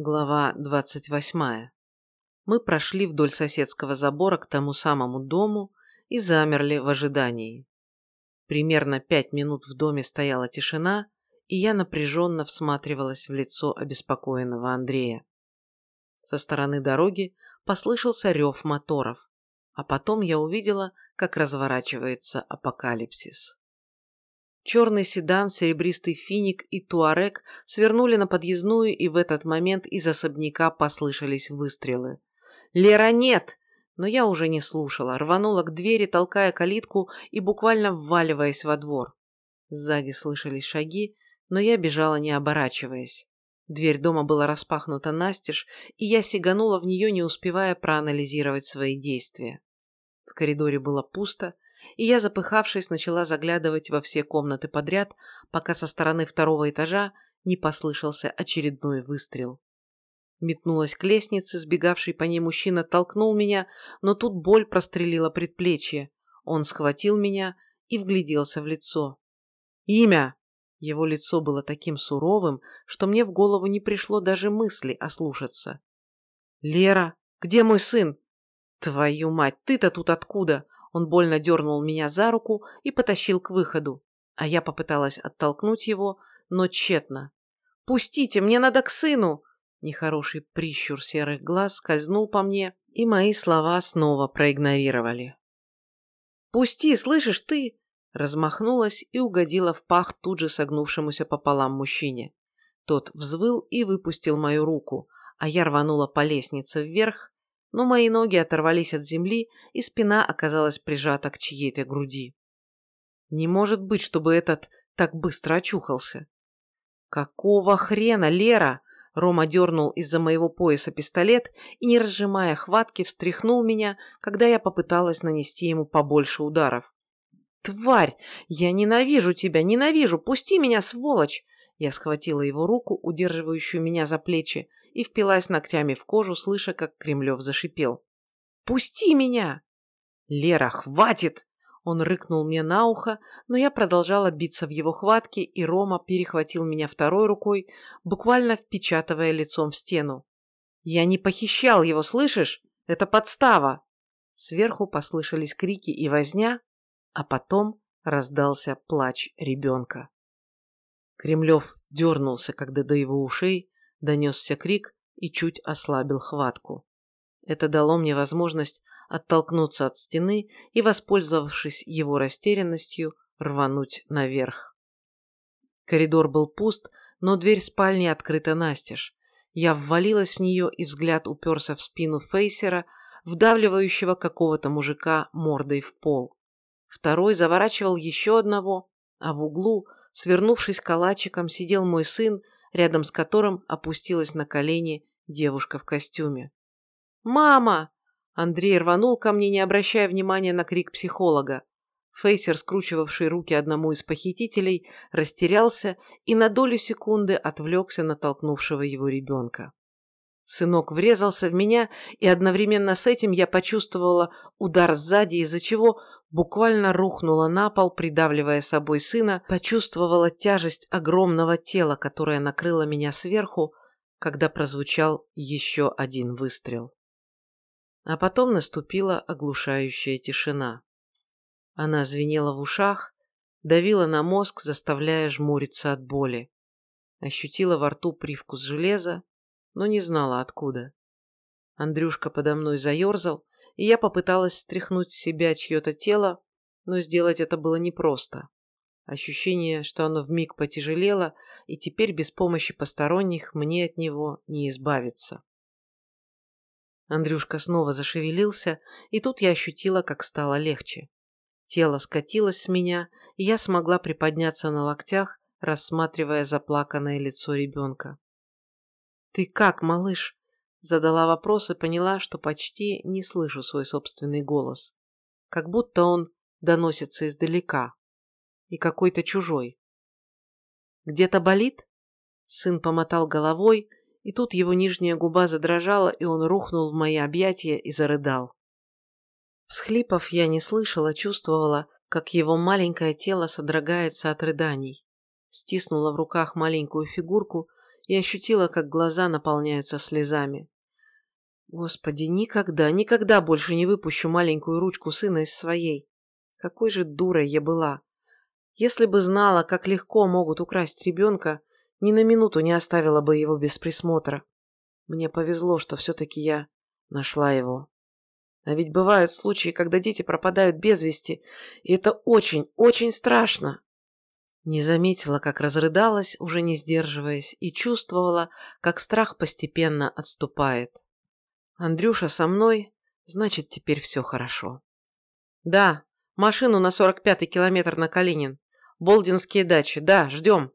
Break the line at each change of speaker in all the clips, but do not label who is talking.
Глава двадцать восьмая. Мы прошли вдоль соседского забора к тому самому дому и замерли в ожидании. Примерно пять минут в доме стояла тишина, и я напряженно всматривалась в лицо обеспокоенного Андрея. Со стороны дороги послышался рев моторов, а потом я увидела, как разворачивается апокалипсис. Черный седан, серебристый финик и туарек свернули на подъездную, и в этот момент из особняка послышались выстрелы. «Лера, нет!» Но я уже не слушала, рванула к двери, толкая калитку и буквально вваливаясь во двор. Сзади слышались шаги, но я бежала не оборачиваясь. Дверь дома была распахнута настежь, и я сиганула в нее, не успевая проанализировать свои действия. В коридоре было пусто, и я, запыхавшись, начала заглядывать во все комнаты подряд, пока со стороны второго этажа не послышался очередной выстрел. Метнулась к лестнице, сбегавший по ней мужчина толкнул меня, но тут боль прострелила предплечье. Он схватил меня и вгляделся в лицо. «Имя!» Его лицо было таким суровым, что мне в голову не пришло даже мысли ослушаться. «Лера, где мой сын?» «Твою мать, ты-то тут откуда?» Он больно дернул меня за руку и потащил к выходу, а я попыталась оттолкнуть его, но тщетно. «Пустите, мне надо к сыну!» Нехороший прищур серых глаз скользнул по мне, и мои слова снова проигнорировали. «Пусти, слышишь ты?» Размахнулась и угодила в пах тут же согнувшемуся пополам мужчине. Тот взвыл и выпустил мою руку, а я рванула по лестнице вверх, но мои ноги оторвались от земли, и спина оказалась прижата к чьей-то груди. Не может быть, чтобы этот так быстро очухался. «Какого хрена, Лера?» Рома дернул из-за моего пояса пистолет и, не разжимая хватки, встряхнул меня, когда я попыталась нанести ему побольше ударов. «Тварь! Я ненавижу тебя! Ненавижу! Пусти меня, сволочь!» Я схватила его руку, удерживающую меня за плечи, и впилась ногтями в кожу, слыша, как Кремлев зашипел. «Пусти меня!» «Лера, хватит!» Он рыкнул мне на ухо, но я продолжала биться в его хватке, и Рома перехватил меня второй рукой, буквально впечатывая лицом в стену. «Я не похищал его, слышишь? Это подстава!» Сверху послышались крики и возня, а потом раздался плач ребенка. Кремлев дернулся, когда до его ушей донесся крик и чуть ослабил хватку. Это дало мне возможность оттолкнуться от стены и, воспользовавшись его растерянностью, рвануть наверх. Коридор был пуст, но дверь спальни открыта настежь. Я ввалилась в нее, и взгляд уперся в спину фейсера, вдавливающего какого-то мужика мордой в пол. Второй заворачивал еще одного, а в углу, свернувшись калачиком, сидел мой сын рядом с которым опустилась на колени девушка в костюме. «Мама!» Андрей рванул ко мне, не обращая внимания на крик психолога. Фейсер, скручивавший руки одному из похитителей, растерялся и на долю секунды отвлекся на толкнувшего его ребенка. Сынок врезался в меня, и одновременно с этим я почувствовала удар сзади, из-за чего буквально рухнула на пол, придавливая собой сына, почувствовала тяжесть огромного тела, которое накрыло меня сверху, когда прозвучал еще один выстрел. А потом наступила оглушающая тишина. Она звенела в ушах, давила на мозг, заставляя жмуриться от боли. Ощутила во рту привкус железа, но не знала откуда. Андрюшка подо мной заерзал, и я попыталась стряхнуть с себя чье-то тело, но сделать это было непросто. Ощущение, что оно вмиг потяжелело, и теперь без помощи посторонних мне от него не избавиться. Андрюшка снова зашевелился, и тут я ощутила, как стало легче. Тело скатилось с меня, и я смогла приподняться на локтях, рассматривая заплаканное лицо ребенка. «Ты как, малыш?» Задала вопрос и поняла, что почти не слышу свой собственный голос. Как будто он доносится издалека. И какой-то чужой. «Где-то болит?» Сын помотал головой, и тут его нижняя губа задрожала, и он рухнул в мои объятия и зарыдал. Всхлипов я не слышала, чувствовала, как его маленькое тело содрогается от рыданий. Стиснула в руках маленькую фигурку и ощутила, как глаза наполняются слезами. Господи, никогда, никогда больше не выпущу маленькую ручку сына из своей. Какой же дурой я была. Если бы знала, как легко могут украсть ребенка, ни на минуту не оставила бы его без присмотра. Мне повезло, что все-таки я нашла его. А ведь бывают случаи, когда дети пропадают без вести, и это очень, очень страшно. Не заметила, как разрыдалась, уже не сдерживаясь, и чувствовала, как страх постепенно отступает. Андрюша со мной, значит, теперь все хорошо. Да, машину на 45-й километр на Калинин. Болдинские дачи, да, ждем.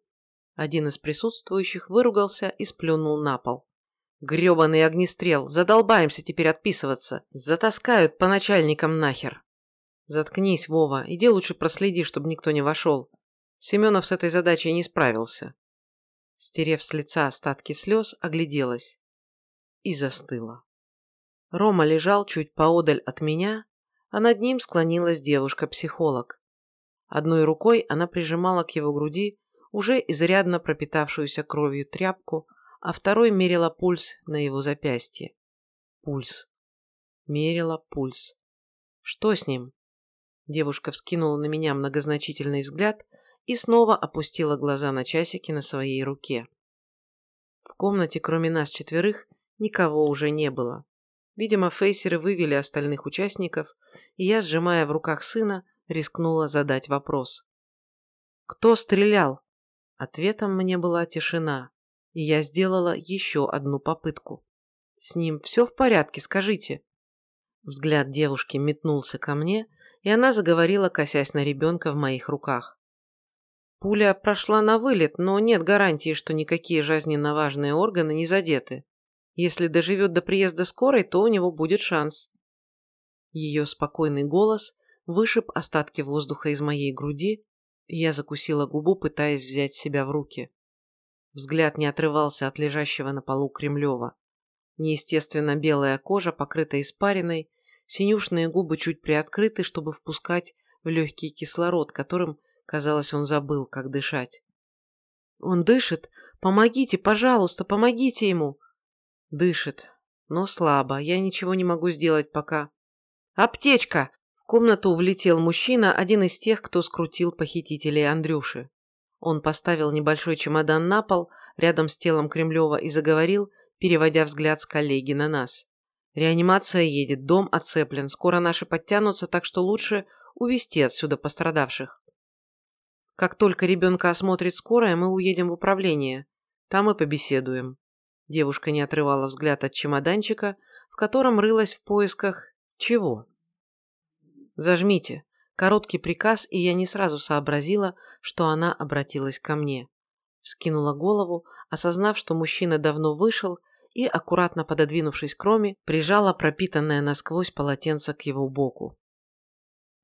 Один из присутствующих выругался и сплюнул на пол. Гребаный огнестрел, задолбаемся теперь отписываться. Затаскают по начальникам нахер. Заткнись, Вова, иди лучше проследи, чтобы никто не вошел. Семенов с этой задачей не справился. Стерев с лица остатки слез, огляделась. И застыла. Рома лежал чуть поодаль от меня, а над ним склонилась девушка-психолог. Одной рукой она прижимала к его груди уже изрядно пропитавшуюся кровью тряпку, а второй мерила пульс на его запястье. Пульс. Мерила пульс. Что с ним? Девушка вскинула на меня многозначительный взгляд и снова опустила глаза на часики на своей руке. В комнате, кроме нас четверых, никого уже не было. Видимо, фейсеры вывели остальных участников, и я, сжимая в руках сына, рискнула задать вопрос. «Кто стрелял?» Ответом мне была тишина и я сделала еще одну попытку. «С ним все в порядке, скажите?» Взгляд девушки метнулся ко мне, и она заговорила, косясь на ребенка в моих руках. Пуля прошла на вылет, но нет гарантии, что никакие жизненно важные органы не задеты. Если доживет до приезда скорой, то у него будет шанс. Ее спокойный голос вышиб остатки воздуха из моей груди, и я закусила губу, пытаясь взять себя в руки. Взгляд не отрывался от лежащего на полу Кремлева. Неестественно белая кожа, покрыта испариной, синюшные губы чуть приоткрыты, чтобы впускать в легкий кислород, которым, казалось, он забыл, как дышать. «Он дышит! Помогите, пожалуйста, помогите ему!» «Дышит, но слабо. Я ничего не могу сделать пока». «Аптечка!» В комнату влетел мужчина, один из тех, кто скрутил похитителей Андрюши. Он поставил небольшой чемодан на пол рядом с телом Кремлева и заговорил, переводя взгляд с коллеги на нас. «Реанимация едет, дом оцеплен, скоро наши подтянутся, так что лучше увезти отсюда пострадавших. Как только ребенка осмотрит скорая, мы уедем в управление. Там и побеседуем». Девушка не отрывала взгляд от чемоданчика, в котором рылась в поисках... чего? «Зажмите», Короткий приказ, и я не сразу сообразила, что она обратилась ко мне. Вскинула голову, осознав, что мужчина давно вышел, и, аккуратно пододвинувшись к Роме, прижала пропитанное насквозь полотенце к его боку.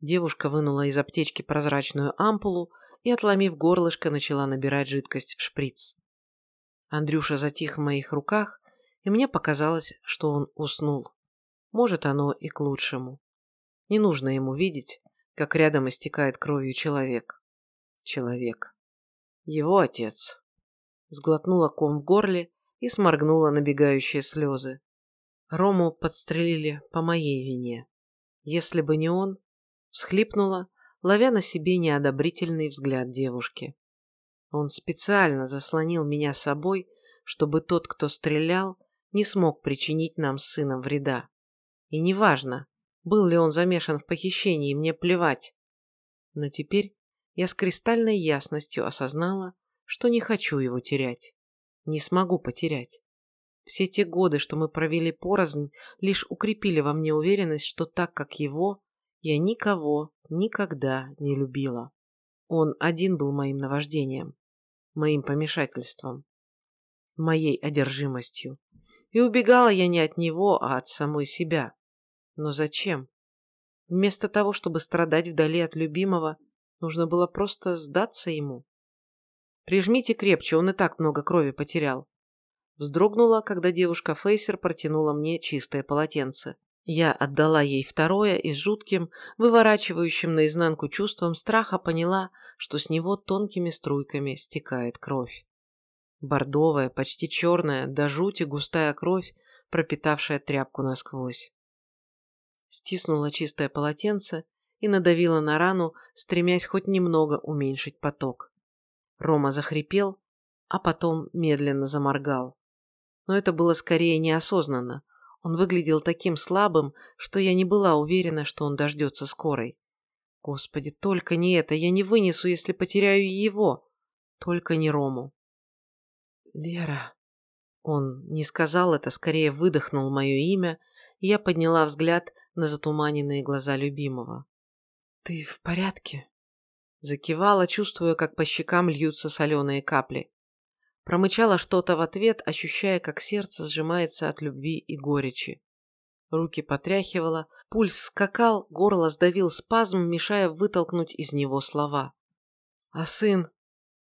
Девушка вынула из аптечки прозрачную ампулу и, отломив горлышко, начала набирать жидкость в шприц. Андрюша затих в моих руках, и мне показалось, что он уснул. Может, оно и к лучшему. Не нужно ему видеть, как рядом истекает кровью человек. Человек. Его отец. Сглотнула ком в горле и сморгнула набегающие слезы. Рому подстрелили по моей вине. Если бы не он, всхлипнула, ловя на себе неодобрительный взгляд девушки. Он специально заслонил меня собой, чтобы тот, кто стрелял, не смог причинить нам с сыном вреда. И неважно, был ли он замешан в похищении, мне плевать. Но теперь я с кристальной ясностью осознала, что не хочу его терять. Не смогу потерять. Все те годы, что мы провели порознь, лишь укрепили во мне уверенность, что так как его, я никого никогда не любила. Он один был моим наваждением, моим помешательством, моей одержимостью. И убегала я не от него, а от самой себя. Но зачем? Вместо того, чтобы страдать вдали от любимого, нужно было просто сдаться ему. Прижмите крепче, он и так много крови потерял. Вздрогнула, когда девушка-фейсер протянула мне чистое полотенце. Я отдала ей второе и с жутким, выворачивающим наизнанку чувством страха поняла, что с него тонкими струйками стекает кровь. Бордовая, почти черная, до жути густая кровь, пропитавшая тряпку насквозь. Стиснула чистое полотенце и надавила на рану, стремясь хоть немного уменьшить поток. Рома захрипел, а потом медленно заморгал. Но это было скорее неосознанно. Он выглядел таким слабым, что я не была уверена, что он дождется скорой. Господи, только не это, я не вынесу, если потеряю его. Только не Рому. Лера. Он не сказал это, скорее выдохнул мое имя, и я подняла взгляд на затуманенные глаза любимого. «Ты в порядке?» Закивала, чувствуя, как по щекам льются соленые капли. Промычала что-то в ответ, ощущая, как сердце сжимается от любви и горечи. Руки потряхивала, пульс скакал, горло сдавил спазм, мешая вытолкнуть из него слова. «А сын?»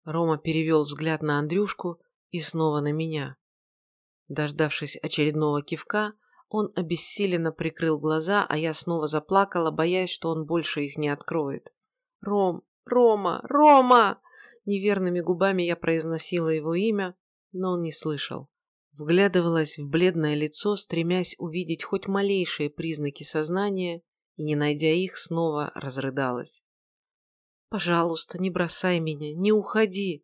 Рома перевел взгляд на Андрюшку и снова на меня. Дождавшись очередного кивка, он обессиленно прикрыл глаза, а я снова заплакала, боясь, что он больше их не откроет. «Ром! Рома! Рома!» Неверными губами я произносила его имя, но он не слышал. Вглядывалась в бледное лицо, стремясь увидеть хоть малейшие признаки сознания, и, не найдя их, снова разрыдалась. «Пожалуйста, не бросай меня, не уходи!»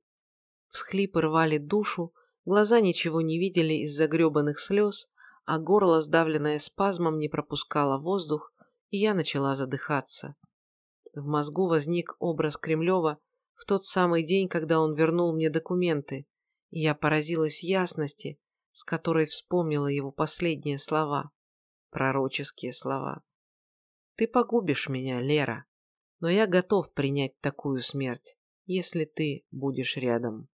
Всхлипы рвали душу, глаза ничего не видели из-за гребаных слез, а горло, сдавленное спазмом, не пропускало воздух, и я начала задыхаться. В мозгу возник образ Кремлева в тот самый день, когда он вернул мне документы, и я поразилась ясности, с которой вспомнила его последние слова. Пророческие слова. «Ты погубишь меня, Лера, но я готов принять такую смерть, если ты будешь рядом».